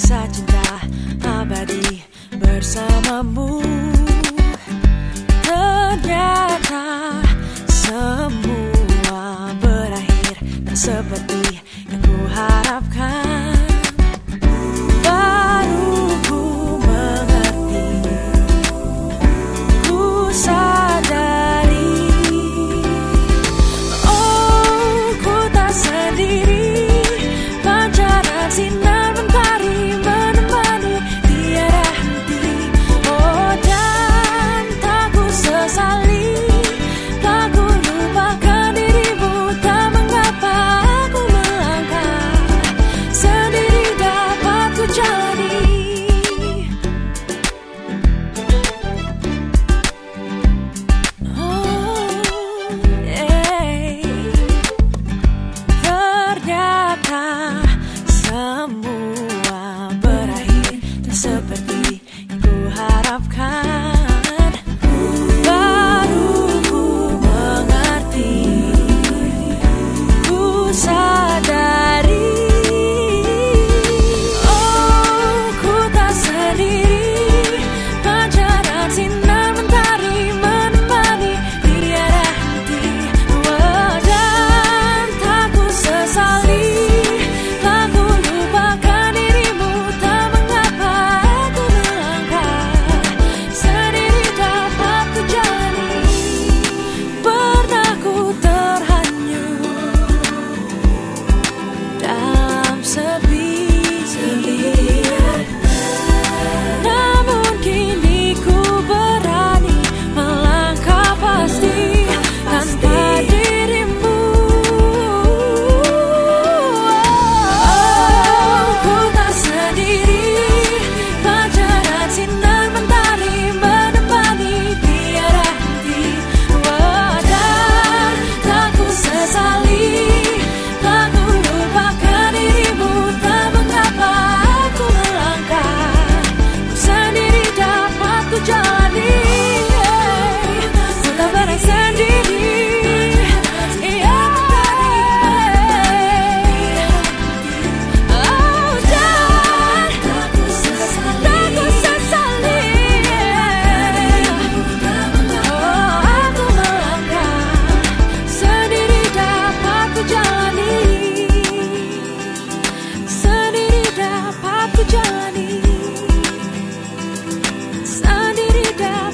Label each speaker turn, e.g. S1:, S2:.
S1: kisah cinta abadi bersamamu. Ternyata semua berakhir tak seperti yang ku harapkan seperti yang ku harapkan. down.